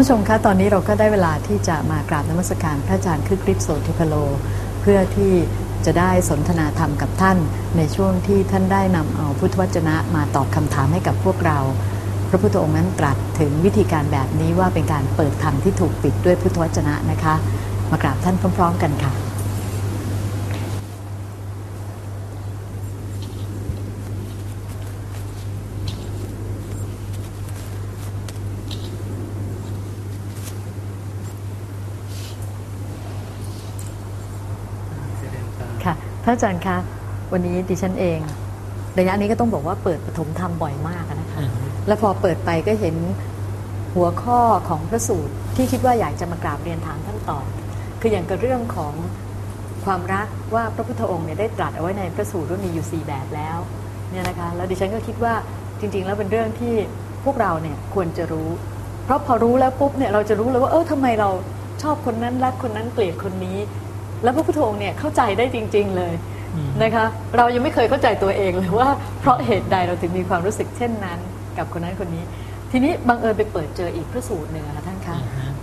ผู้ชมคะตอนนี้เราก็ได้เวลาที่จะมากราบนมัสการพระอาจารย์คือคริปโสติพโล เพื่อที่จะได้สนทนาธรรมกับท่าน ในช่วงที่ท่านได้นำเอาพุทธวจนะมาตอบคำถามให้กับพวกเรา พระพุทธองค์นั้นตรัสถึงวิธีการแบบนี้ว่าเป็นการเปิดธรรมที่ถูกปิดด้วยพุทธวจนะนะคะ มากราบท่านพร้อม ๆ กันค่ะ ค่ะพ ระอาจารย์คะวันนี้ดิฉันเองระยะนี้ก็ต้องบอกว่าเปิดปฐมธรรมบ่อยมากอะนะคะ แล้วพอเปิดไปก็เห็นหัวข้อของพระสูตรที่คิดว่าอยากจะมากราบเรียนถามท่านต่อ คืออย่างกับเรื่องของความรักว่าพระพุทธองค์เนี่ยได้ตรัสเอาไว้ในพระสูตรว่ามีอยู่ 4 แบบแล้วเนี่ยนะคะแล้วดิฉันก็คิดว่าจริง ๆ แล้วเป็นเรื่องที่พวกเราเนี่ยควรจะรู้ เพราะพอรู้แล้วปุ๊บเนี่ยเราจะรู้เลยว่าเออทำไมเราชอบคนนั้นรักคนนั้นเกลียดคนนี้ แล้วพระพุทธองค์เนี่ยเข้าใจได้จริง ๆเลยนะคะเรายังไม่เคยเข้าใจตัวเองเลยว่าเพราะเหตุใดเราถึงมีความรู้สึกเช่นนั้น กับคนนั้นคนนี้ ทีนี้บังเอิญไปเปิดเจออีกพระสูตรหนึ่งอะค่ะท่านคะ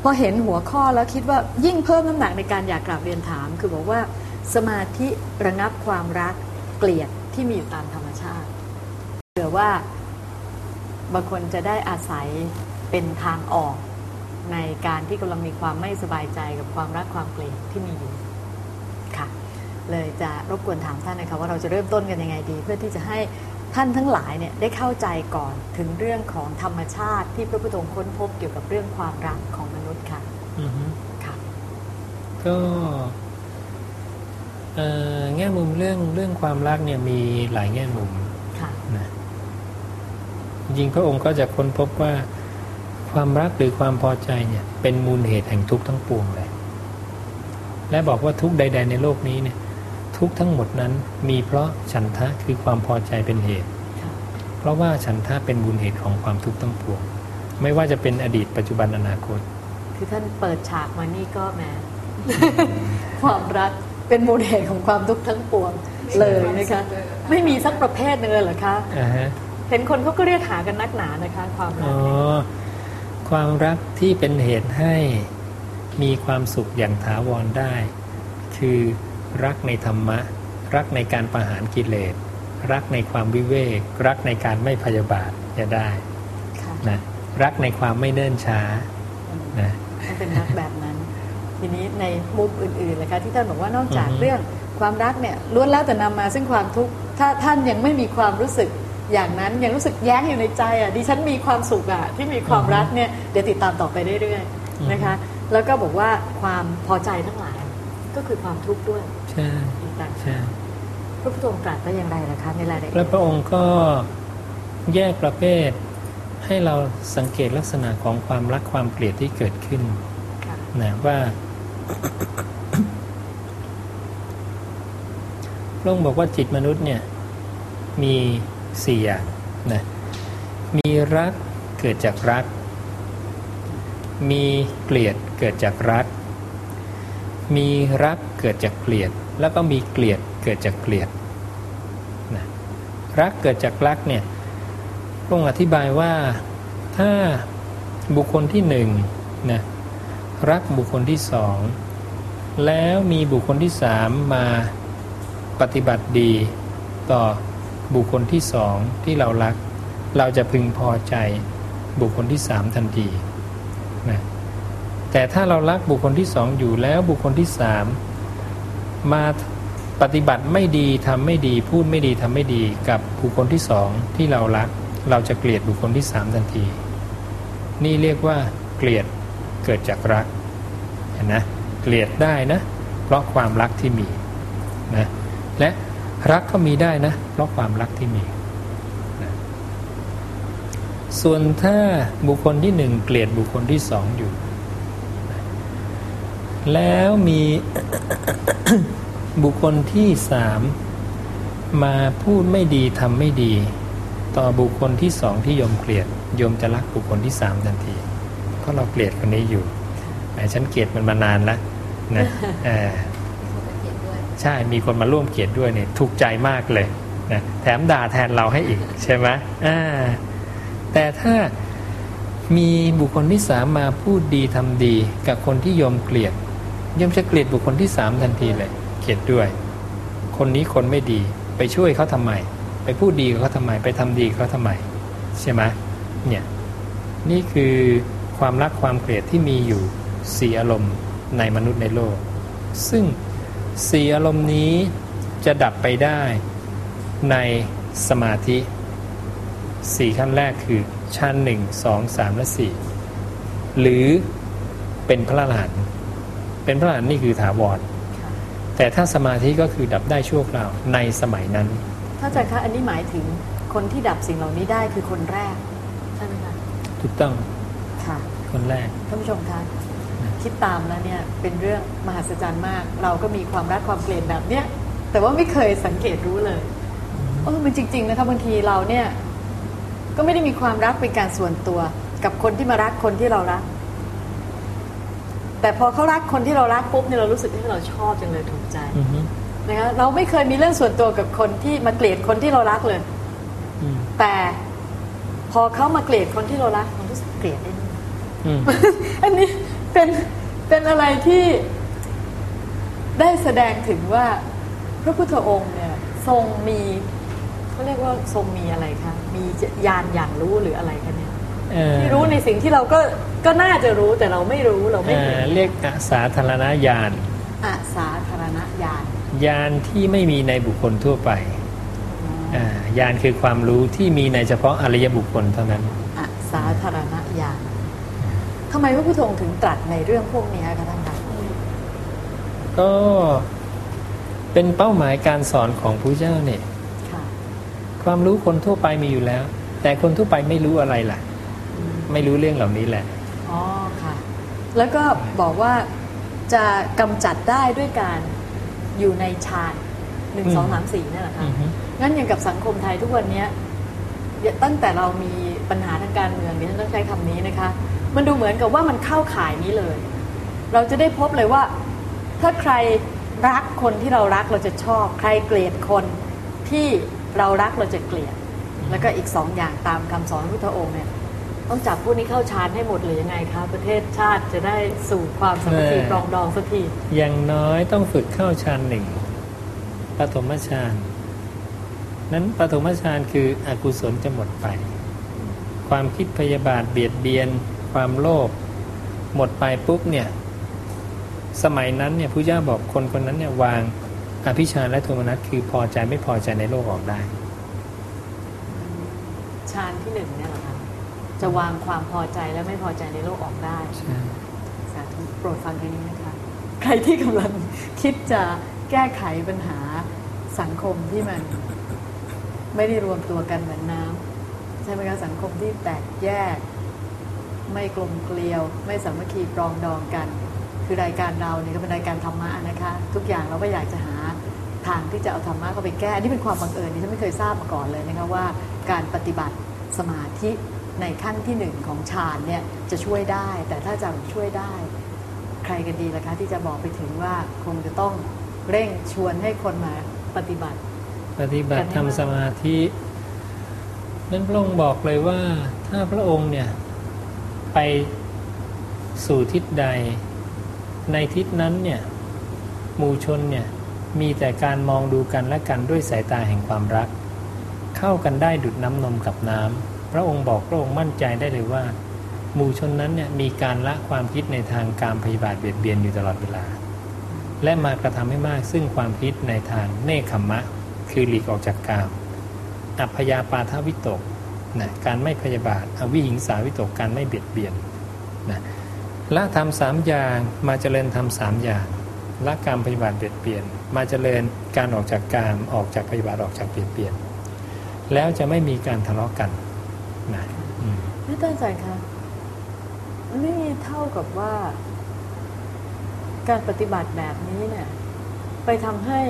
พอเห็นหัวข้อแล้วคิดว่ายิ่งเพิ่มน้ำหนักในการอยากกราบเรียนถาม คือบอกว่าสมาธิระงับความรักเกลียดที่มีอยู่ตามธรรมชาติเผื่อว่าบางคนจะได้อาศัยเป็นทางออกในการที่กำลังมีความไม่สบายใจกับความรักความเกลียดที่มีอยู่ค่ะ เลยจะรบกวนถามท่านนะคะว่าเราจะเริ่มต้นกันยังไงดี เพื่อที่จะให้ท่านทั้งหลายเนี่ยได้เข้าใจก่อนถึงเรื่องของธรรมชาติที่พระพุทธองค์ค้นพบเกี่ยวกับเรื่องความรักของมนุษย์ค่ะอือฮึค่ะก็เอ่อแง่มุมเรื่องเรื่องความรักเนี่ยมีหลายแง่มุมค่ะนะจริงๆพระองค์ก็จะค้นพบว่าความรักหรือความพอใจเนี่ย เป็นมูลเหตุแห่งทุกข์ทั้งปวงเลย และบอกว่าทุกข์ใด ๆ ในโลกนี้เนี่ย ทุกข์ทั้งหมดนั้นมีเพราะฉันทะคือความพอใจเป็นเหตุค่ะเพราะว่าฉันทะเป็นมูลเหตุของความทุกข์ทั้งปวง ไม่ว่าจะเป็นอดีตปัจจุบันอนาคต คือท่านเปิดฉากมานี่ก็แหมความรักเป็นมูลเหตุของความทุกข์ทั้งปวงเลยนะคะ ไม่มีสักประเภทหนึงเลยเหรอคะอ่าฮะเห็นคนเขาก็เรียกหากันนักหนานะคะ ความรัอ๋กอเนี่ยความรักที่เป็นเหตุให้มีความสุขอย่างถาวรได้ คือ รักในธรรมะ รักในการประหารกิเลส รักในความวิเวก รักในการไม่พยาบาทจะได้ค่ะนะรักในความไม่เนิ่นช้านะต้องเป็นรักแบบนั้น ทีนี้ในมุมอื่นๆนะคะที่ท่านบอกว่านอกจากอือฮึเรื่องความรักเนี่ยล้วนแล้วแต่นำมาซึ่งความทุกข์ถ้าท่านยังไม่มีความรู้สึกอย่างนั้นยังรู้สึกแย้งอยู่ในใจอะดิฉันมีความสุขอะที่มีความรักเนี่ยเดี๋ยวติดตามต่อไปเรื่อยๆนะคะ แล้วก็บอกว่าความพอใจทั้งหลายก็คือความทุกข์ด้วย ใช่อีกต่างใช่พระพุทธองค์ตรัสว่าอย่างไรล่ะคะในรายละเอีแล้ยวดพระองค์ก็แยกประเภท ให้เราสังเกตลักษณะของความรักความเกลียดที่เกิดขึ้นค่ะนะว่าพระองค์บอกว่าจิตมนุษย์เนี่ยมีสี่อย่างนะมีรักเกิดจากรัก มีเกลียดเกิดจากรัก มีรักเกิดจากเกลียด แล้วก็มีเกลียดเกิดจากเกลียดนะรักเกิดจากรักเนี่ยพระองค์อธิบายว่าถ้าบุคคลที่หนึ่งนะรักบุคคลที่สองแล้วมีบุคคลที่สามมาปฏิบัติดีต่อบุคคลที่สองที่เรารัก เราจะพึงพอใจบุคคลที่สามทันทีนะแต่ถ้าเรารักบุคคลที่สองอยู่แล้วบุคคลที่สาม มาปฏิบัติไม่ดีทำไม่ดี พูดไม่ดีทำไม่ดีกับบุคคลที่สองที่เรารัก เราจะเกลียดบุคคลที่สามทันที นี่เรียกว่าเกลียดเกิดจากรักเห็นนะเกลียดได้นะ เพราะความรักที่มีนะและรักก็มีได้นะ เพราะความรักที่มีนะส่วนถ้าบุคคลที่หนึ่งเกลียดบุคคลที่สองอยู่ แล้วมีบุคคลที่สามมาพูดไม่ดีทำไม่ดี ต่อบุคคลที่สองที่โยมเกลียดโยมจะรักบุคคลที่สามทันที เพราะเราเกลียดคนนี้อยู่แหมฉันเกลียดมันมานานแล้วนะเออใช่มีคนมาร่วมเกลียดด้วยเนี่ยถูกใจมากเลยนะแถมด่าแทนเราให้อีกใช่ไหมอ่าแต่ถ้ามีบุคคลที่สามมาพูดดีทำดี กับคนที่ยอมเกลียด ย่อมจะเกลียดบุคคลที่สามทันทีเลยเกลียดด้วย คนนี้คนไม่ดีไปช่วยเขาทำไม ไปพูดดีกับเขาทำไม ไปทำดีเขาทำไมใช่ไหมเนี่ยนี่คือความรักความเกลียดที่มีอยู่สี่อารมณ์ในมนุษย์ในโลก ซึ่งสี่อารมณ์นี้จะดับไปได้ในสมาธิสี่ขั้นแรกคือชั้นหนึ่งสองสามและสี่หรือเป็นพระอรหัน เป็นพระอรหันต์นี่คือถาวรค่ะแต่ถ้าสมาธิก็คือดับได้ชั่วคราวในสมัยนั้นถ้าอาจารย์คะอันนี้หมายถึงคนที่ดับสิ่งเหล่านี้ได้คือคนแรกใช่ไหมคะถูกต้องค่ะคนแรกท่านผู้ชมคะคิดตามแล้วเนี่ยเป็นเรื่องมหัศจรรย์มาก เราก็มีความรักความเกลียดแบบเนี้ยแต่ว่าไม่เคยสังเกตรู้เลยเออมันจริง ๆนะคะบางทีเราเนี่ยก็ไม่ได้มีความรักเป็นการส่วนตัว กับคนที่มารักคนที่เรารัก แต่พอเขารักคนที่เรารักปุ๊บเนี่ยเรารู้สึกที่เราชอบจังเลยถูกใจอือฮึนะคะเราไม่เคยมีเรื่องส่วนตัวกับคนที่มาเกลียดคนที่เรารักเลยอืมแต่พอเขามาเกลียดคนที่เรารักเรารู้สึกเกลียดได้นี่อืมอันนี้เป็นเป็นอะไรที่ได้แสดงถึงว่าพระพุทธองค์เนี่ย ทรงมีเขาเรียกว่าทรงมีอะไรคะมีญาณอย่างรู้หรืออะไรคะเนี่ยเอ่อ ที่รู้ในสิ่งที่เราก็ก็น่าจะรู้แต่เราไม่รู้เราไม่เอ่เห็อนเรียกอสาธารณญาณอาสาธารณญาณญาณที่ไม่มีในบุคคลทั่วไปอ่าญาณคือความรู้ที่มีในเฉพาะอริยบุคคลเท่านั้นอาสาธารณญาณทำไมพระพุทธองค์ถึงตรัสในเรื่องพวกนี้คะท่านคะก็เป็นเป้าหมายการสอนของพระเจ้าเนี่ยค่ะความรู้คนทั่วไปมีอยู่แล้ว แต่คนทั่วไปไม่รู้อะไรล่ะอืม ไม่รู้เรื่องเหล่านี้แหละ อ๋อค่ะ แล้วก็บอกว่าจะกำจัดได้ด้วยการอยู่ในฌานหนึ่งอืมสองสามสี่นี่นแหละค่ะอือฮึงั้นอย่างกับสังคมไทยทุกวันเนี้ยตั้งแต่เรามีปัญหาทางการเมืองดิฉันต้องใช้คำนี้นะคะ มันดูเหมือนกับว่ามันเข้าข่ายนี้เลย เราจะได้พบเลยว่า ถ้าใครรักคนที่เรารักเราจะชอบ ใครเกลียดคนที่เรารักเราจะเกลียด แล้วก็อีกสองอย่างตามคำสอนพระพุทธองค์เนี่ย ต้องจับพวกนี้เข้าฌานให้หมดหรือยังไงคะประเทศชาติจะได้สู่ความสามัคคีเออปรองดองสักทีอย่างน้อยต้องฝึกเข้าฌานหนึ่งปฐมฌานนั้นปฐมฌานคืออกุศลจะหมดไป ความคิดพยาบาทเบียดเบียน ความโลภหมดไปปุ๊บเนี่ยสมัยนั้นเนี่ยพระเจ้าบอกคนคนนั้นเนี่ยวางอภิชาและโทมนัสคือพอใจไม่พอใจในโลกออกได้ฌานที่หนึ่งเนี่ยเหรอคะ จะวางความพอใจและไม่พอใจในโลกออกได้สาธุโปรดฟังทีนี้นะคะ ใครที่กำลังคิดจะแก้ไขปัญหาสังคมที่มัน ไม่ได้รวมตัวกันเหมือนน้ำใช่ไหมคะสังคมที่แตกแยก ไม่กลมเกลียว ไม่สามัคคีปรองดองกัน คือรายการเราเนี่ยก็เป็นรายการธรรมะนะคะ ทุกอย่างเราก็อยากจะหาทางที่จะเอาธรรมะเข้าไปแก้อันนี่เป็นความบังเอิญที่ฉันไม่เคยทราบมาก่อนเลยนะคะว่า การปฏิบัติสมาธิ ในขั้นที่หนึ่งของฌานเนี่ยจะช่วยได้ แต่ถ้าจะช่วยได้ ใครกันดีล่ะคะ ที่จะบอกไปถึงว่าคงจะต้องเร่งชวนให้คนมาปฏิบัติ ปฏิบัติทำสมาธินั้นพระองค์บอกเลยว่าถ้าพระองค์เนี่ยไปสู่ทิศใด ในทิศนั้นเนี่ยหมู่ชนเนี่ยมีแต่การมองดูกันและกันด้วยสายตาแห่งความรัก เข้ากันได้ดุดน้ำนมกับน้ำ พระองค์บอกพระองค์มั่นใจได้เลยว่า หมู่ชนนั้นเนี่ยมีการละความคิดในทางการพยาบาทเบียดเบียนอยู่ตลอดเวลา และมากระทำให้มากซึ่งความคิดในทางเนคขมมะ คือหลีกออกจากกามอัพยาปาทวิตกนะการไม่พยาบาทอวิหิงสาวิตกการไม่เบียดเบียนนะละทำสามอย่างมาเจริญทำสามอย่างละการพยาบาทเบียดเบียน มาเจริญการออกจากกามออกจากพยาบาทออกจากเบียดเบียน แล้วจะไม่มีการทะเลาะกัน นะอืมนี่ตั้งใจคะนี่เท่ากับว่า การปฏิบัติแบบนี้เนี่ยไปทำให้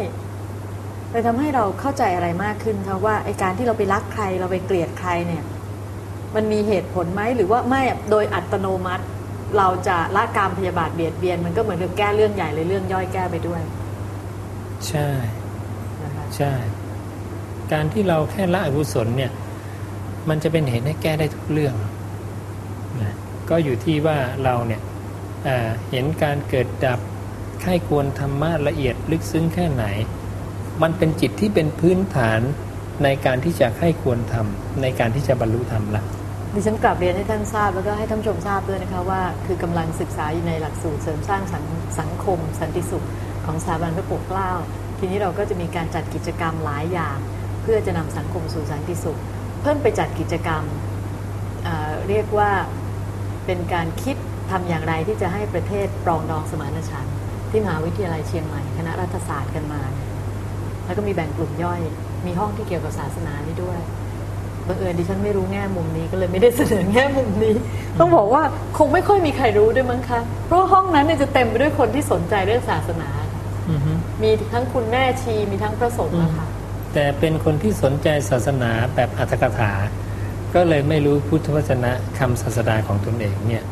ไปทำให้เราเข้าใจอะไรมากขึ้นคะว่าไอการที่เราไปรักใครเราไปเกลียดใครเนี่ย มันมีเหตุผลไหมหรือว่าไม่โดยอัตโนมัติ เราจะละกามพยาบาทเบียดเบียน มันก็เหมือนกับแก้เรื่องใหญ่เลยเรื่องย่อยแก้ไปด้วย ใช่นะคะใช่ การที่เราแค่ละอกุศลเนี่ย มันจะเป็นเหตุให้แก้ได้ทุกเรื่องนะก็อยู่ที่ว่าเราเนี่ยเเห็นการเกิดดับใครควรธรรมะละเอียดลึกซึ้งแค่ไหน มันเป็นจิตที่เป็นพื้นฐานในการที่จะให้ควรทำในการที่จะบรรลุธรรมละดิฉันกลับเรียนให้ท่านทราบแล้วก็ให้ท่านชมทราบด้วยนะคะว่า คือกำลังศึกษาอยู่ในหลักสูตรเสริมสร้างสังสงคม สันติสุขของสถาบันพระปกเกล้า ทีนี้เราก็จะมีการจัดกิจกรรมหลายอย่าง เพื่อจะนำสังคมสู่สันติสุข พิ่มไปจัดกิจกรรมเอ่อเรียกว่าเป็นการคิดทำอย่างไรที่จะให้ประเทศปรองดองสมานฉันท์ที่มหาวิทยาลัยเชียงใหม่คณะรัฐศาสตร์กันมา แล้วก็มีแบ่งกลุ่มย่อย มีห้องที่เกี่ยวกับศาสนานี่ด้วยบังเอิญดิฉันไม่รู้แง่มุมนี้ก็เลยไม่ได้เสนอแง่มุมนี้ ต้องบอกว่าคงไม่ค่อยมีใครรู้ด้วยมั้งคะเพราะว่าห้องนั้นเนี่ยจะเต็มไปด้วยคนที่สนใจเรื่องศาสนาค่ะอือฮึมีทั้งคุณแม่ชีมีทั้งพระสงฆ์นะคะ แต่เป็นคนที่สนใจศาสนาแบบอัตถกถา ก็เลยไม่รู้พุทธวจนะคำศาสดาของตนเองเนี่ย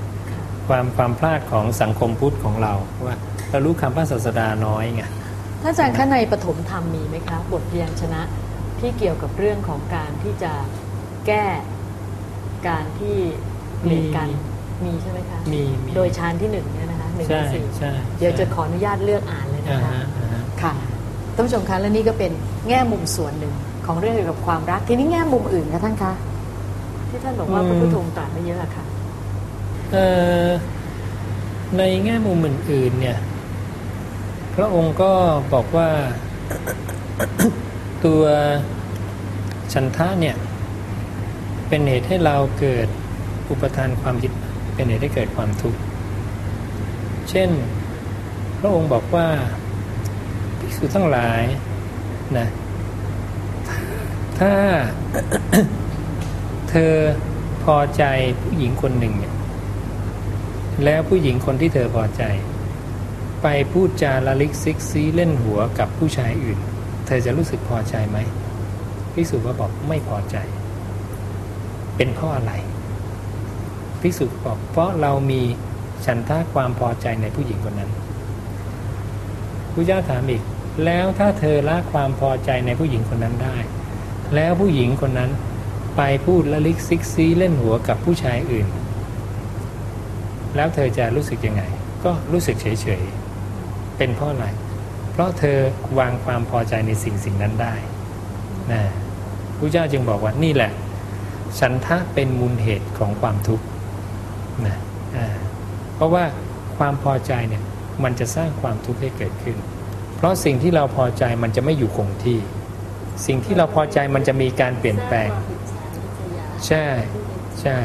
ความความพลาดของสังคมพุทธของเราว่าเรารู้คำพระศาสดาน้อยไงท่านอาจารย์คะในปฐมธรรมมีไหมคะบทพยัญชนะที่เกี่ยวกับเรื่องของการที่จะแก้การที่เกลียดกันมีใช่ไหมคะมีมีโดยชานที่หนึ่งเนี่ยนะคะหนึ่งใช่ในสี่ใช่เดี๋ยวจะขออนุญาตเลือกอ่านเลยอ่านะคะฮะอ่าฮะค่ะ ท่านผู้ชมคะและนี่ก็เป็นแง่มุมส่วนหนึ่งของเรื่องเกี่ยวกับความรัก ทีนี้แง่มุมอื่นคะท่านคะที่ท่านบอกว่าพระพุทธองค์ตรัสไว้เยอะอะค่ะเอ่อในแง่มุมอื่นๆเนี่ยพระองค์ก็บอกว่าตัวฉันทะเนี่ยเป็นเหตุให้เราเกิดอุปทานความยึดเป็นเหตุให้เกิดความทุกข์ เช่น พระองค์บอกว่า ษุทั้งหลายนะถ้าเธอพอใจผู้หญิงคนหนึ่งเนี่ยแล้วผู้หญิงคนที่เธอพอใจ ไปพูดจาระริกซิกซี้เล่นหัวกับผู้ชายอื่น เธอจะรู้สึกพอใจไหมภิกษุก็บอกไม่พอใจ เป็นเพราะอะไรภิกษุบอกเพราะเรามีฉันทะความพอใจในผู้หญิงคนนั้นพระเจ้าถามอีก แล้วถ้าเธอละความพอใจในผู้หญิงคนนั้นได้ แล้วผู้หญิงคนนั้นไปพูดระริกซิกซี้เล่นหัวกับผู้ชายอื่น แล้วเธอจะรู้สึกยังไง ก็รู้สึกเฉยๆ เป็นเพราะอะไรเพราะเธอวางความพอใจในสิ่งสิ่งนั้นได้นะพระเจ้าจึงบอกว่านี่แหละ ฉันทะเป็นมูลเหตุของความทุกข์นะเพราะว่าความพอใจเนี่ยมันจะสร้างความทุกข์ให้เกิดขึ้น เพราะสิ่งที่เราพอใจมันจะไม่อยู่คงที่ สิ่งที่เราพอใจมันจะมีการเปลี่ยนแปลง ใช่ใช่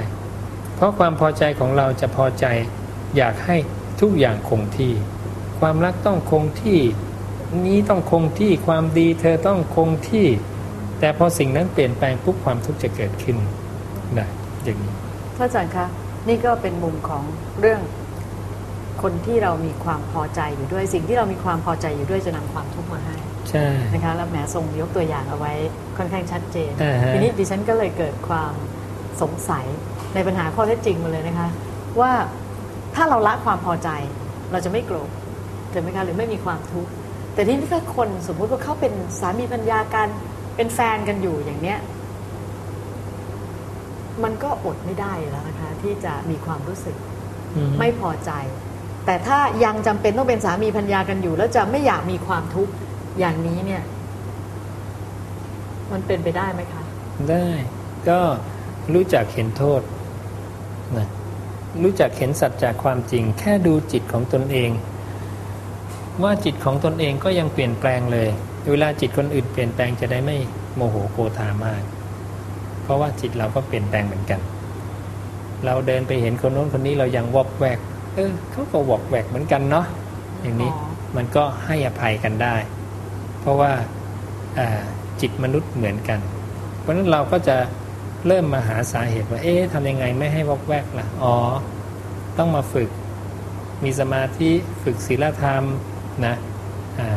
เพราะความพอใจของเราจะพอใจ อยากให้ทุกอย่างคงที่ ความรักต้องคงที่ นี้ต้องคงที่ความดีเธอต้องคงที่ แต่พอสิ่งนั้นเปลี่ยนแปลงปุ๊บความทุกข์จะเกิดขึ้นนะอย่างนี้พระอาจารย์คะนี่ก็เป็นมุมของเรื่อง คนที่เรามีความพอใจอยู่ด้วย สิ่งที่เรามีความพอใจอยู่ด้วยจะนำความทุกข์มาให้ใช่นะคะแล้วแหมทรงยกตัวอย่างเอาไว้ค่อนข้างชัดเจนอ่าฮะทีนี้ดิฉันก็เลยเกิดความสงสัยในปัญหาข้อเท็จจริงมาเลยนะคะ ว่าถ้าเราละความพอใจเราจะไม่โกรธถูกไหมคะหรือไม่มีความทุกข์แต่ที่นี่ถ้าคนสมมุติว่าเขาเป็นสามีภรรยากันเป็นแฟนกันอยู่อย่างเนี้ยมันก็อดไม่ได้อยู่แล้วนะคะ ที่จะมีความรู้สึกอืมไม่พอใจ แต่ถ้ายังจำเป็นต้องเป็นสามีภรรยากันอยู่ แล้วจะไม่อยากมีความทุกข์อย่างนี้เนี่ยมันเป็นไปได้ไหมคะ ได้ก็รู้จักเห็นโทษนะรู้จักเห็นสัจจากความจริง แค่ดูจิตของตนเอง ว่าจิตของตนเองก็ยังเปลี่ยนแปลงเลย เวลาจิตคนอื่นเปลี่ยนแปลงจะได้ไม่โมโหโกธามาก เพราะว่าจิตเราก็เปลี่ยนแปลงเหมือนกัน เราเดินไปเห็นคนโน้นคนนี้เรายังวอกแวก เออเขาก็วอกแวกเหมือนกันเนาะอย่างนี้อ๋อมันก็ให้อภัยกันได้ เพราะว่าอ่าจิตมนุษย์เหมือนกัน เพราะฉะนั้นเราก็จะเริ่มมาหาสาเหตุว่า เอ๊ะทำยังไงไม่ให้วอกแวกล่ะ อ๋อ ต้องมาฝึก มีสมาธิฝึกศีลธรรมนะอ่า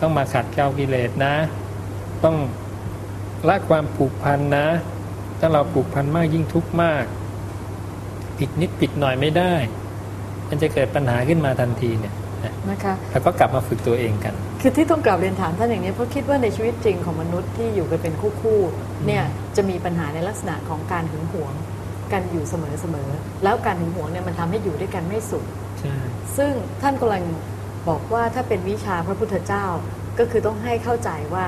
ต้องมาขัดเกลากิเลสนะ ต้องละความผูกพันนะ ถ้าเราผูกพันมากยิ่งทุกข์มาก ผิดนิดผิดหน่อยไม่ได้ มันจะเกิดปัญหาขึ้นมาทันทีเนี่ยนะนะคะแล้วก็กลับมาฝึกตัวเองกัน คือที่ต้องกลับเรียนถามท่านอย่างนี้เพราะคิดว่าในชีวิตจริงของมนุษย์ที่อยู่กันเป็นคู่ๆเนี่ยจะมีปัญหาในลักษณะของการหึงหวงกันอยู่เสมอๆแล้วการหึงหวงเนี่ยมันทำให้อยู่ด้วยกันไม่สุขใช่ซึ่งท่านกำลังบอกว่าถ้าเป็นวิชาพระพุทธเจ้าก็คือต้องให้เข้าใจว่า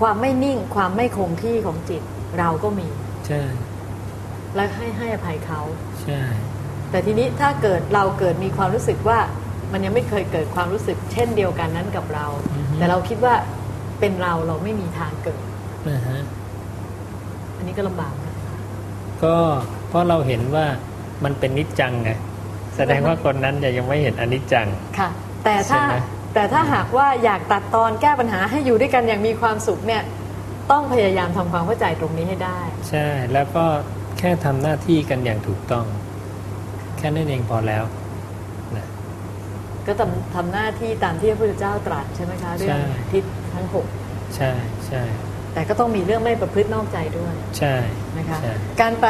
ความไม่นิ่งความไม่คงที่ของจิตเราก็มี ใช่ และให้ให้อภัยเขา ใช่ แต่ทีนี้ถ้าเกิดเราเกิดมีความรู้สึกว่ามันยังไม่เคยเกิดความรู้สึก เช่นเดียวกันนั้นกับเรา แต่เราคิดว่าเป็นเราเราไม่มีทางเกิดนะฮะอันนี้ก็ลำบากนะก็เพราะเราเห็นว่ามันเป็นนิจจังไงแสดงว่าคนนั้นยังไม่เห็นอนิจจังค่ะ แต่ถ้าใช่ไหมแต่ถ้าหากว่าอยากตัดตอนแก้ปัญหาให้อยู่ด้วยกันอย่างมีความสุขเนี่ย ต้องพยายามทำความเข้าใจตรงนี้ให้ได้ ใช่แล้วก็แค่ทำหน้าที่กันอย่างถูกต้อง แค่นั้นเองพอแล้วนะก็ทำทำหน้าที่ตามที่พระพุทธเจ้าตรัสใช่ไหมคะเรื่องใช่ทิศทั้งหกใช่ใช่แต่ก็ต้องมีเรื่องไม่ประพฤตินอกใจด้วย ใช่นะคะใช่การไป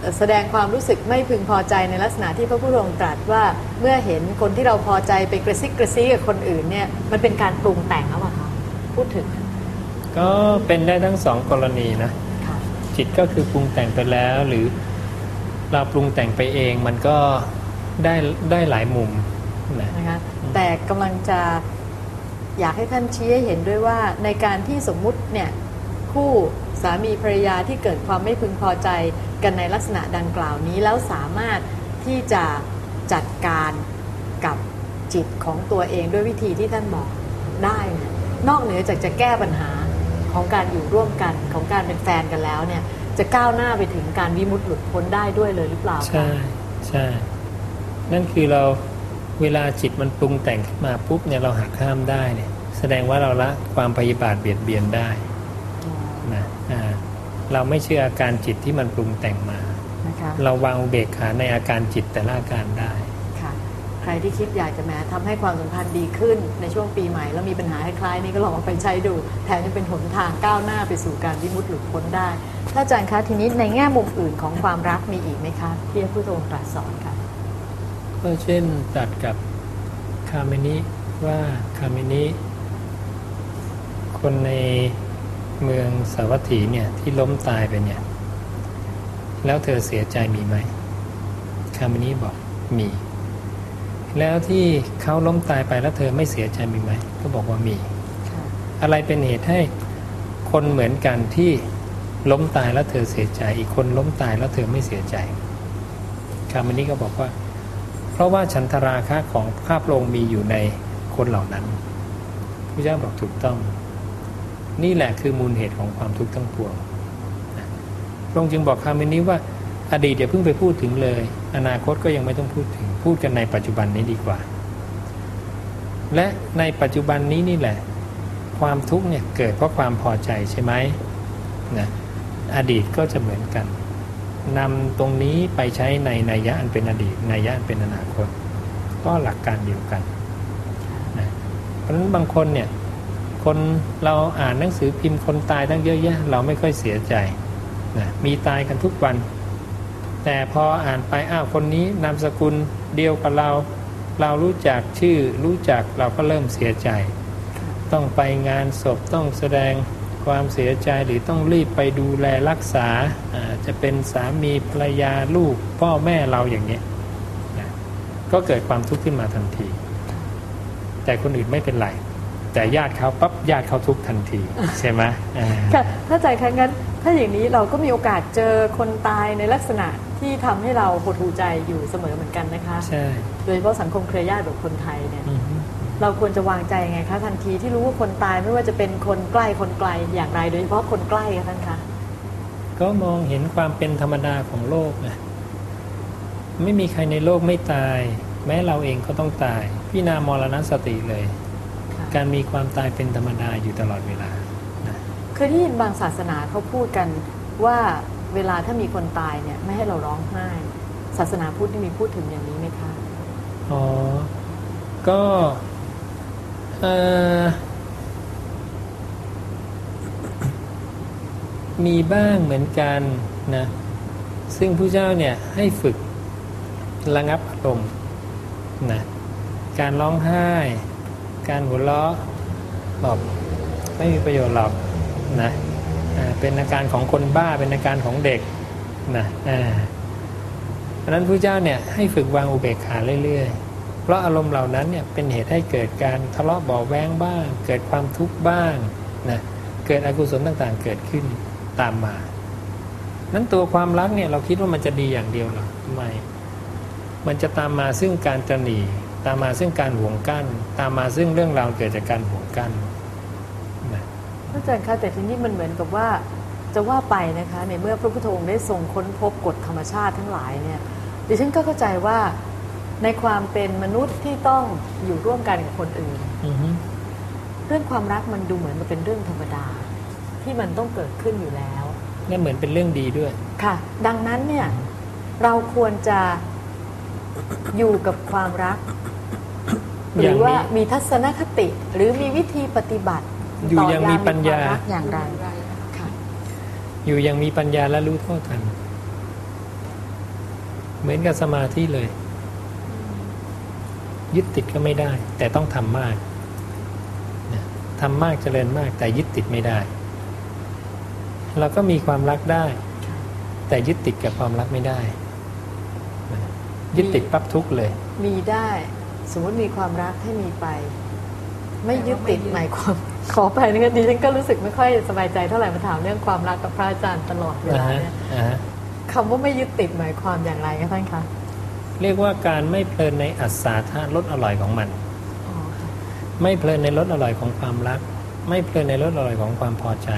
เอ่อแสดงความรู้สึกไม่พึงพอใจในลักษณะที่พระพุทธองค์ตรัสว่าเมื่อเห็นคนที่เราพอใจไปกระซิกกระซีกับคนอื่นเนี่ยมันเป็นการปรุงแต่งหรือเปล่าคะพูดถึง ก็เป็นได้ทั้งสองกรณีนะค่ะจิตก็คือปรุงแต่งไปแล้วหรือ เราปรุงแต่งไปเองมันก็ได้ได้หลายมุมนะนะคะแต่กำลังจะอยากให้ท่านชี้ให้เห็นด้วยว่าในการที่สมมุติเนี่ยคู่สามีภรรยาที่เกิดความไม่พึงพอใจกันในลักษณะดังกล่าวนี้ แล้วสามารถที่จะจัดการกับจิตของตัวเองด้วยวิธีที่ท่านบอกได้เนี่ยนอกเหนือจากจะแก้ปัญหาของการอยู่ร่วมกันของการเป็นแฟนกันแล้วเนี่ย จะก้าวหน้าไปถึงการวิมุตติหลุดพ้นได้ด้วยเลยหรือเปล่าคะใช่ใช่นั่นคือเราเวลาจิตมันปรุงแต่งขึ้นมาปุ๊บเนี่ยเราหักห้ามได้เนี่ย แสดงว่าเราละความพยาบาทเบียดเบียนได้อ๋อนะอ่าเราไม่เชื่ออาการจิตที่มันปรุงแต่งมานะคะเราวางอุเบกขาในอาการจิตแต่ละอาการได้ค่ะ ใครที่คิดอยากจะแหมทำให้ความสัมพันธ์ดีขึ้นในช่วงปีใหม่ แล้วมีปัญหาคล้ายๆนี้ก็ลองเอาไปใช้ดูแถมจะเป็นหนทางก้าวหน้าไปสู่การวิมุตติหลุดพ้นได้ถ้าอาจารย์คะทีนี้ในแง่มุมอื่นของความรักมีอีกไหมคะที่พระพุทธองค์ตรัสสอนค่ะก็เช่นตัดกับคาเมนิว่าคาเมนิคนในเมืองสาวัตถีเนี่ยที่ล้มตายไปเนี่ย แล้วเธอเสียใจมีไหมคาเมนิบอกมี แล้วที่เขาล้มตายไปแล้วเธอไม่เสียใจมีไหม ก็บอกว่ามีค่ะอะไรเป็นเหตุให้คนเหมือนกันที่ล้มตายแล้วเธอเสียใจ อีกคนล้มตายแล้วเธอไม่เสียใจคามณิก็บอกว่า เพราะว่าฉันทราคะของข้าพระองค์มีอยู่ในคนเหล่านั้นพระเจ้าบอกถูกต้อง นี่แหละคือมูลเหตุของความทุกข์ทั้งปวงนะพระองค์จึงบอกคาเมนี้ว่า อดีตอย่าเพิ่งไปพูดถึงเลย อนาคตก็ยังไม่ต้องพูดถึง พูดกันในปัจจุบันนี้ดีกว่า และในปัจจุบันนี้นี่แหละ ความทุกข์เนี่ยเกิดเพราะความพอใจใช่ไหมนะอดีตก็จะเหมือนกันนำตรงนี้ไปใช้ในนัยยะอันเป็นอดีตนัยยะอันเป็นอนาคต ก็หลักการเดียวกันนะเพราะฉะนั้นบางคนเนี่ยคนเราอ่านหนังสือพิมพ์คนตายตั้งเยอะแยะเราไม่ค่อยเสียใจนะมีตายกันทุกวัน แต่พออ่านไปอ้าวคนนี้นามสกุล เดียวกับเรา เรารู้จักชื่อรู้จักเราก็เริ่มเสียใจ ต้องไปงานศพต้องแสดงความเสียใจหรือต้องรีบไปดูแลรักษาจะเป็นสามีภรรยาลูกพ่อแม่เราอย่างนี้ยนะก็เกิดความทุกข์ขึ้นมาทันที แต่คนอื่นไม่เป็นไร แต่ญาติเขาปั๊บญาติเขาทุกข์ทันที ใช่ไหมค่ะถ้าใจครั้งั้น ถ้าอย่างนี้เราก็มีโอกาสเจอคนตายในลักษณะที่ทำให้เราหดหูใจอยู่เสมอเหมือนกันนะคะใช่โดยเฉพาะสังคมเครือญาติแบบคนไทยเนี่ยอือฮึเราควรจะวางใจยังไงคะทันทีที่รู้ว่าคนตายไม่ว่าจะเป็นคนใกล้คนไกลอย่างไร โดยเฉพาะคนใกล้ค่ะท่านคะก็มองเห็นความเป็นธรรมดาของโลกนะไม่มีใครในโลกไม่ตาย แม้เราเองก็ต้องตาย พี่นามรณสติเลยค่ะการมีความตายเป็นธรรมดาอยู่ตลอดเวลานะเคยได้ยินบางศาสนาเขาพูดกันว่าเวลาถ้ามีคนตายเนี่ยไม่ให้เราร้องไห้ ศาสนาพุทธนี่มีพูดถึงอย่างนี้ไหมคะอ๋อก็มีบ้างเหมือนกันนะซึ่งผู้เจ้าเนี่ยให้ฝึกระงับอารมณ์นะการร้องไห้ การหัวเราะบอกไม่มีประโยชน์หรอก นะเป็นอาการของคนบ้าเป็นอาการของเด็กนะอ่าเพราะนั้นพระเจ้าเนี่ยให้ฝึกวางอุเบกขาเรื่อยๆ เพราะอารมณ์เหล่านั้นเนี่ยเป็นเหตุให้เกิดการทะเลาะเบาแว้งบ้าง เกิดความทุกข์บ้างนะเกิดอกุศลต่างๆ เกิดขึ้นตามมา นั้นตัวความรักเนี่ยเราคิดว่ามันจะดีอย่างเดียวหรอไม่ มันจะตามมาซึ่งการตระหนีตามมาซึ่งการห่วงกั้น ตามมาซึ่งเรื่องราวเกิดจากการห่วงกั้น อาจารย์คะแต่ทีนี้มันเหมือนกับว่าจะว่าไปนะคะในเมื่อพระพุทธองค์ได้ทรงค้นพบกฎธรรมชาติทั้งหลายเนี่ยดิฉันก็เข้าใจว่าในความเป็นมนุษย์ที่ต้องอยู่ร่วมกันกับคนอื่นอือฮึเรื่องความรักมันดูเหมือนมันเป็นเรื่องธรรมดา ที่มันต้องเกิดขึ้นอยู่แล้วและเหมือนเป็นเรื่องดีด้วย ค่ะ ดังนั้นเนี่ยเราควรจะอยู่กับความรักหอรืย่างอว่านี้มีทัศนคติหรือมีวิธีปฏิบัติ อยู่อย่างมีปัญญาต่อรมีควมรักอย่างไรค่ะอยู่อยังมีปัญญาและรู้เท่าทัน เหมือนกับสมาธิเลย ยึดติดก็ไม่ได้ แต่ต้องทำมากนะทำมากเจริญมาก แต่ยึดติดไม่ได้ เราก็มีความรักได้ แต่ยึดติดกับความรักไม่ได้นะยึดติดปั๊บทุกข์เลย มีได้ สมมติมีความรักให้มีไป ไม่ยึดติดหมายความ ขอไปนะคะดิฉันก็รู้สึกไม่ค่อยสบายใจเท่าไหร่มาถามเรื่องความรักกับพระอาจารย์ตลอดเวอ่าลาฮะเนี่ยอ่าฮะคำว่าไม่ยึดติดหมายความอย่างไรคะท่านคะเรียกว่าการไม่เพลินในอัศาธารสอร่อยของมันอ๋อค่ะไม่เพลินในรสอร่อยของความรัก ไม่เพลินในรสอร่อยของความพอใจ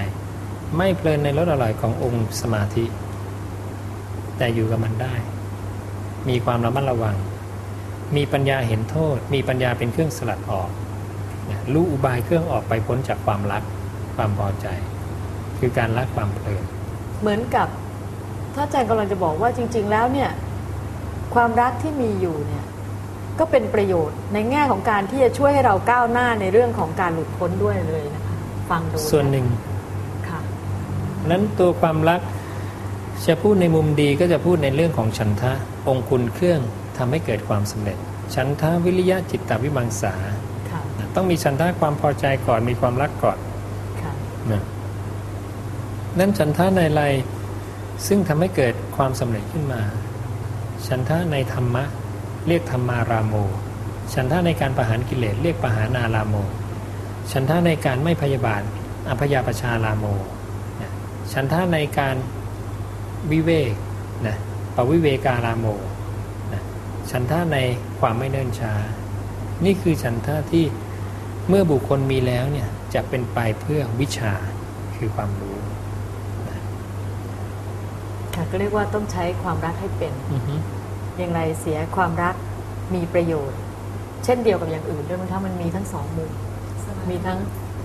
ไม่เพลินในรสอร่อยขององค์สมาธิ แต่อยู่กับมันได้ มีความระมัดระวัง มีปัญญาเห็นโทษ มีปัญญาเป็นเครื่องสลัดออก นะรู้อุบายเครื่องออกไปพ้นจากความรักความพอใจ คือการรักความเพลินเหมือนกับถ้าอาจารย์กำลังจะบอกว่าจริง ๆ แล้วเนี่ยความรักที่มีอยู่เนี่ยก็เป็นประโยชน์ในแง่ของการที่จะช่วยให้เราก้าวหน้าในเรื่องของการหลุดพ้นด้วยเลยนะคะฟังดูส่วนหนึ่งค่ะนั้นตัวความรักจะพูดในมุมดีก็จะพูดในเรื่องของฉันทะองคุณเครื่องทำให้เกิดความสำเร็จ ฉันทะวิริยะจิตตวิมังสาค่ะนะ ต้องมีฉันทะความพอใจก่อนมีความรักก่อนค่ะนะนั้นฉันทะในอะไรซึ่งทำให้เกิดความสำเร็จขึ้นมา ฉันทะในธรรมะ เรียกธรรมารามโม ฉันทะในการประหารกิเลสเรียกประหารนารามโม ฉันทะในการไม่พยาบาทอภยาปชารามโมนะฉันทะในการวิเวกนะปวิเวการามโมนะฉันทะในความไม่เนิ่นช้า นี่คือฉันทะที่ เมื่อบุคคลมีแล้วเนี่ยจะเป็นไปเพื่อวิชาคือความรู้ค่ะก็เรียกว่าต้องใช้ความรักให้เป็นอือฮึอย่างไรเสียความรักมีประโยชน์ เช่นเดียวกับอย่างอื่นด้วยมันทั้งมันมีทั้งสองมุมมีทั้ง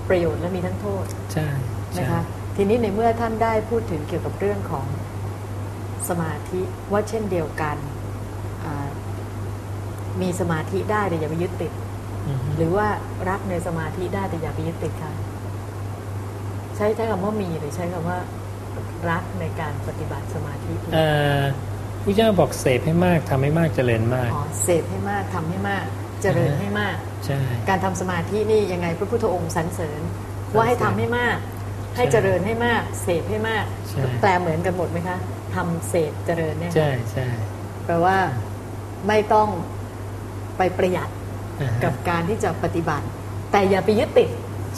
ประโยชน์และมีทั้งโทษใช่ใช่นะคะทีนี้ในเมื่อท่านได้พูดถึงเกี่ยวกับเรื่องของสมาธิว่าเช่นเดียวกันอ่ามีสมาธิได้แต่อย่าไปยึดติดอือฮึ หรือว่ารักในสมาธิได้แต่อย่าไปยึดติดค่ะใช้ใช้คำว่ามีหรือใช้คำว่ารักในการปฏิบัติสมาธิเอ่อพระเจ้าบอกเสพให้มากทำให้มากเจริญมากอ๋อเสพให้มากทำให้มากเจริญให้มากใช่การทำสมาธินี่ยังไงพระพุทธองค์สรรเสริญ ว่าให้ทำให้มาก ให้เจริญให้มาก เสพให้มากใช่แปลเหมือนกันหมดไหมคะทำเสพเจริญเนี่ยใช่ใช่แปลว่าไม่ต้องไปประหยัดอ่าฮะ กับการที่จะปฏิบัติ แต่อย่าไปยึดติด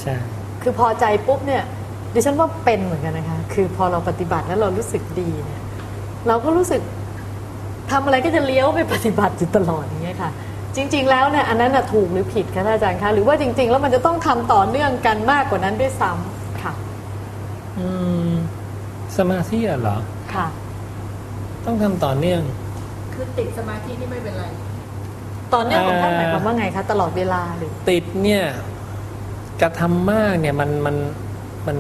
ใช่คือพอใจปุ๊บเนี่ยดิฉันว่าเป็นเหมือนกันนะคะ คือพอเราปฏิบัติแล้วเรารู้สึกดีเนี่ยเราก็รู้สึกทำอะไรก็จะเลี้ยวไปปฏิบัติอยู่ตลอดอย่างเงี้ยค่ะ จริง ๆ แล้วเนี่ยอันนั้นน่ะถูกหรือผิดคะท่านอาจารย์คะหรือว่าจริง ๆ แล้วมันจะต้องทำต่อเนื่องกันมากกว่านั้นด้วยซ้ำค่ะอืมสมาธิอะเหรอค่ะ ต้องทำต่อเนื่อง คือติดสมาธินี่ไม่เป็นไร ตอนเนื่องของท่านหมายความว่าไงคะตลอดเวลาหรือติดเนี่ยกระทำมากเนี่ยมันมันมัน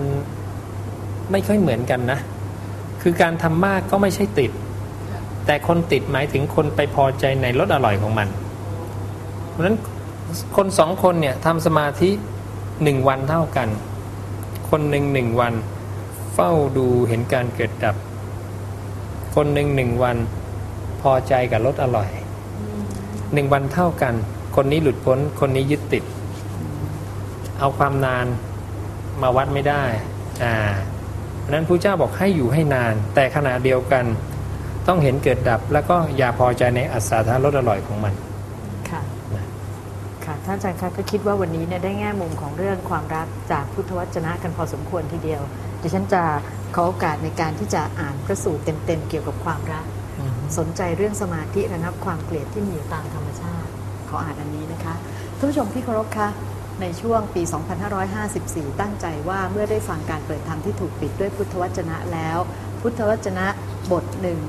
ไม่ค่อยเหมือนกันนะ คือการทำมากก็ไม่ใช่ติด แต่คนติดหมายถึงคนไปพอใจในรสอร่อยของมัน เพราะฉะนั้นคนสองคนเนี่ยทำสมาธิหนึ่งวันเท่ากัน คนหนึ่งหนึ่งวัน เฝ้าดูเห็นการเกิดดับ คนหนึ่งหนึ่งวันพอใจกับรสอร่อย หนึ่งวันเท่ากัน คนนี้หลุดพ้น คนนี้ยึดติด เอาความนานมาวัดไม่ได้ อ่าเพราะฉะนั้นพระเจ้าบอกให้อยู่ให้นาน แต่ขณะเดียวกันต้องเห็นเกิดดับ แล้วก็อย่าพอใจในอัศธารสอร่อยของมันค่ะนะค่ะท่านอาจารย์คะก็คิดว่าวันนี้เนี่ยได้แง่มุมของเรื่องความรักจากพุทธวจนะกันพอสมควรทีเดียวดิฉันจะขอโอกาสในการที่จะอ่านพระสูตรเต็มๆเกี่ยวกับความรัก สนใจเรื่องสมาธิระงับความเกลียดที่มีอยู่ตามธรรมชาติ ขออ่านอันนี้นะคะท่านผู้ชมที่เคารพคะในช่วงปี 2554 ตั้งใจว่าเมื่อได้ฟังการเปิดธรรมที่ถูกปิดด้วยพุทธวจนะแล้ว พุทธวจนะบทหนึ่ง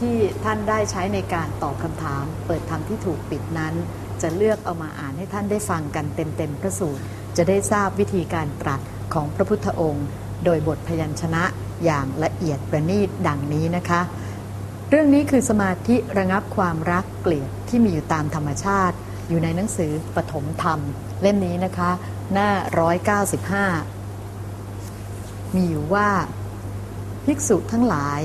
ที่ท่านได้ใช้ในการตอบคำถาม เปิดธรรมที่ถูกปิดนั้น จะเลือกเอามาอ่านให้ท่านได้ฟังกันเต็มๆพระสูตร จะได้ทราบวิธีการตรัสของพระพุทธองค์ โดยบทพยัญชนะอย่างละเอียดประณีตดังนี้นะคะ เรื่องนี้คือสมาธิระงับความรักเกลียดที่มีอยู่ตามธรรมชาติ อยู่ในหนังสือปฐมธรรม เล่มนี้นะคะ หน้า 195 มีอยู่ว่า ภิกษุทั้งหลาย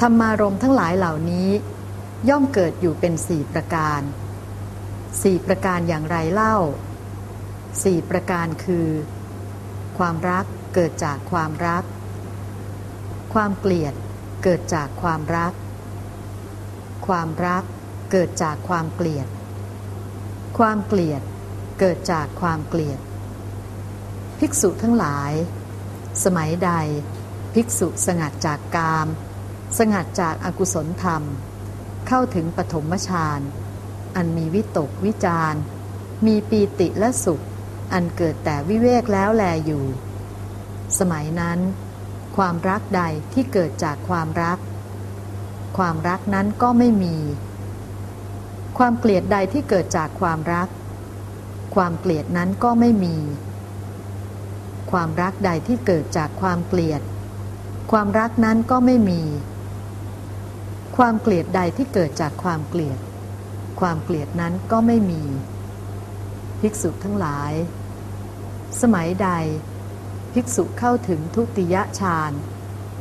ธรรมารมทั้งหลายเหล่านี้ ย่อมเกิดอยู่เป็นสี่ประการสี่ประการอย่างไรเล่าสี่ประการคือ ความรักเกิดจากความรัก ความเกลียดเกิดจากความรัก ความรักเกิดจากความเกลียด ความเกลียดเกิดจากความเกลียด ภิกษุทั้งหลาย สมัยใด ภิกษุสงัดจากกาม สงัดจากอากุศลธรรม เข้าถึงปฐมฌานอันมีวิตกวิจารมีปีติและสุข อันเกิดแต่วิเวกแล้วแลอยู่ สมัยนั้น ความรักใดที่เกิดจากความรัก ความรักนั้นก็ไม่มี ความเกลียดใดที่เกิดจากความรัก ความเกลียดนั้นก็ไม่มี ความรักใดที่เกิดจากความเกลียด ความรักนั้นก็ไม่มี ความเกลียดใดที่เกิดจากความเกลียด ความเกลียดนั้นก็ไม่มี ภิกษุทั้งหลาย สมัยใด ภิกษุเข้าถึงทุติยฌาน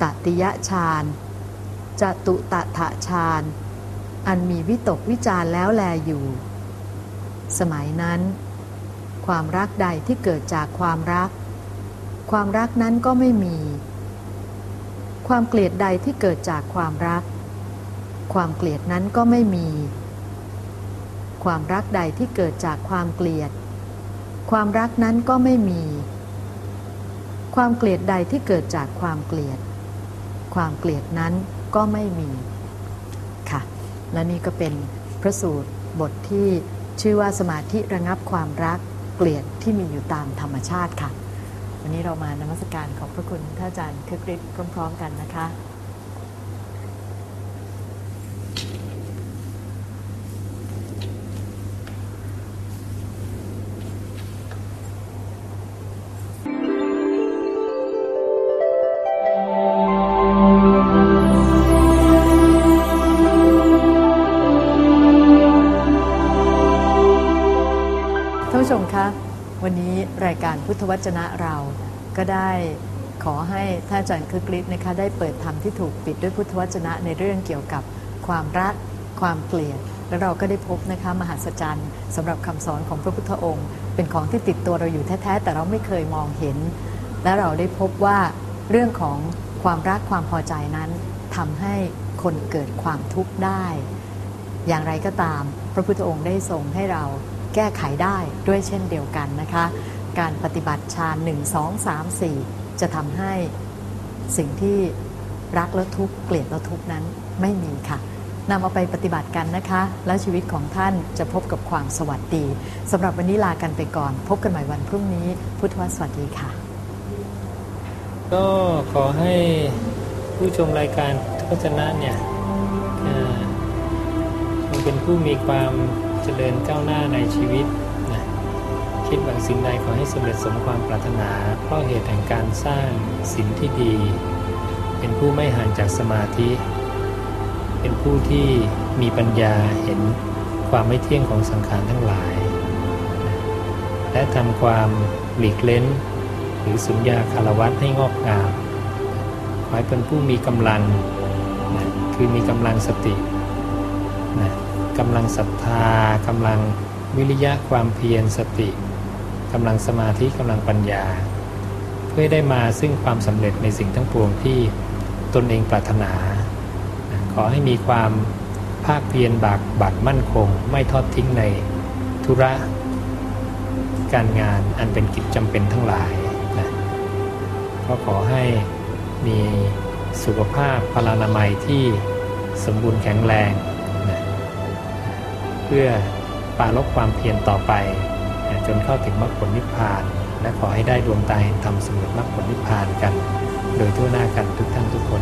ตติยฌาน จตุตถะฌานอันมีวิตกวิจารแล้วแลอยู่ สมัยนั้น ความรักใดที่เกิดจากความรัก ความรักนั้นก็ไม่มี ความเกลียดใดที่เกิดจากความรัก ความเกลียดนั้นก็ไม่มี ความรักใดที่เกิดจากความเกลียด ความรักนั้นก็ไม่มี ความเกลียดใดที่เกิดจากความเกลียด ความเกลียดนั้นก็ไม่มีค่ะ และนี่ก็เป็นพระสูตรบทที่ชื่อว่าสมาธิระงับความรักเกลียดที่มีอยู่ตามธรรมชาติค่ะ วันนี้เรามานมัสการขอบพระคุณท่านอาจารย์คึกฤทธิ์พร้อม ๆ กันนะคะ พุทธวจนะเราก็ได้ขอให้ท่านอาจารย์คึกฤทธิ์นะคะได้เปิดธรรมที่ถูกปิดด้วยพุทธวจนะในเรื่องเกี่ยวกับความรักความเกลียด และเราก็ได้พบนะคะมหัศจรรย์สำหรับคำสอนของพระพุทธองค์ เป็นของที่ติดตัวเราอยู่แท้ๆแต่เราไม่เคยมองเห็น และเราได้พบว่าเรื่องของความรักความพอใจนั้นทำให้คนเกิดความทุกข์ได้ อย่างไรก็ตาม พระพุทธองค์ได้ทรงให้เราแก้ไขได้ด้วยเช่นเดียวกันนะคะ การปฏิบัติฌานหนึ่งสองสามสี่จะทำให้สิ่งที่รักแล้วทุกข์เกลียดแล้วทุกข์นั้นไม่มีค่ะนำเอาไปปฏิบัติกันนะคะ แล้วชีวิตของท่านจะพบกับความสวัสดีสำหรับวันนี้ลากันไปก่อน พบกันใหม่วันพรุ่งนี้ พุทธวสวัสดีค่ะ ก็ขอให้ผู้ชมรายการทุกชนะเนี่ยอ่าจงเป็นผู้มีความเจริญก้าวหน้าในชีวิต คิดหวังสิ่งใดขอให้สำเร็จสมความปรารถนา เพราะเหตุแห่งการสร้างสิ่งที่ดี เป็นผู้ไม่ห่างจากสมาธิ เป็นผู้ที่มีปัญญาเห็นความไม่เที่ยงของสังขารทั้งหลาย และทำความหลีกเล้น หรือสุญญาคารวัตให้งอกงามขอให้เป็นผู้มีกำลังนะคือมีกำลังสตินะกำลังศรัทธากำลังวิริยะความเพียรสติ กำลังสมาธิกำลังปัญญา เพื่อได้มาซึ่งความสำเร็จในสิ่งทั้งปวงที่ตนเองปรารถนา ขอให้มีความภาคเพียรบากบักมั่นคง ไม่ทอดทิ้งในธุระ การงานอันเป็นกิจจำเป็นทั้งหลายนะก็ขอให้มีสุขภาพพลานามัยที่สมบูรณ์แข็งแรงนะเพื่อปราลบความเพียรต่อไป จนเข้าถึงมรรคผลนิพพาน และขอให้ได้ดวงตาเห็นธรรมสมุดมรรคผลนิพพานกัน โดยทั่วหน้ากันทุกท่านทุกคน